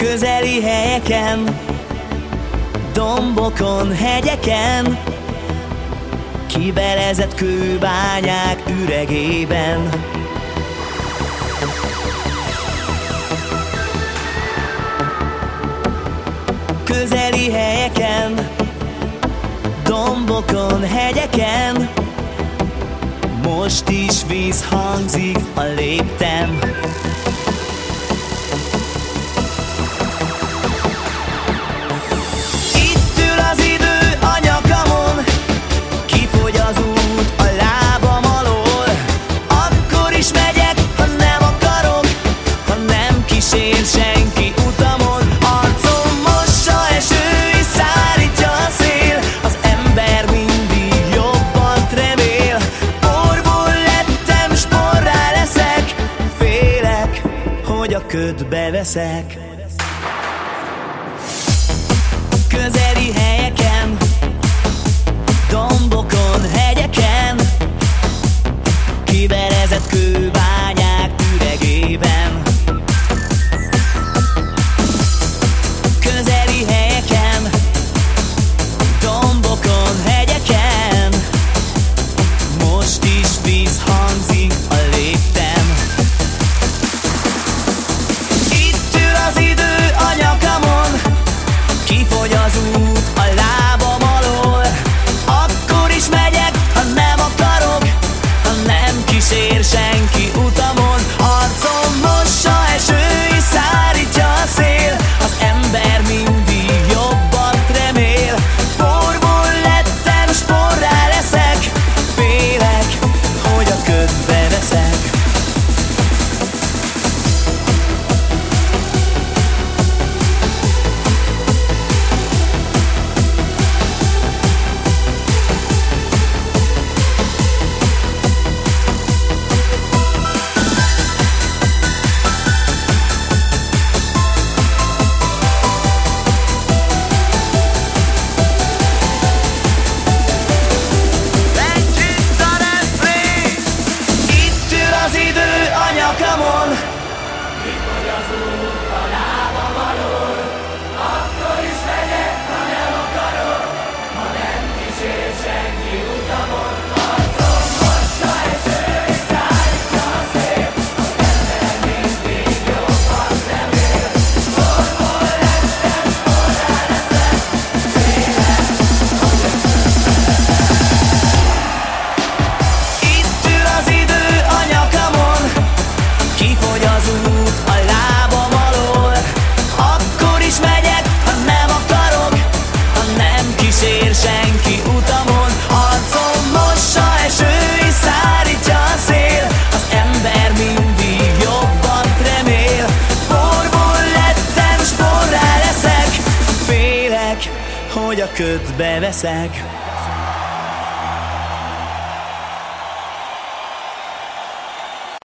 Közeli helyeken, dombokon, hegyeken, Kibelezett kőbányák üregében. Közeli helyeken, dombokon, hegyeken, most is víz hangzik a léptem. Ködbe veszek. Közeli helyeken hogy a ködbe veszek